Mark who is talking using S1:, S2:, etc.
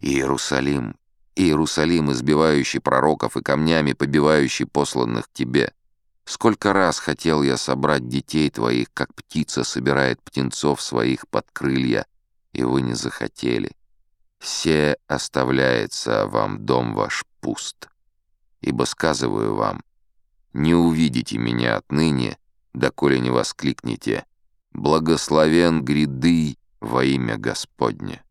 S1: Иерусалим, Иерусалим, избивающий пророков и камнями побивающий посланных тебе. Сколько раз хотел я собрать детей твоих, как птица собирает птенцов своих под крылья, и вы не захотели. Се оставляется вам дом ваш пуст. Ибо сказываю вам, не увидите меня отныне, доколе не воскликнете «Благословен гряды во имя Господне».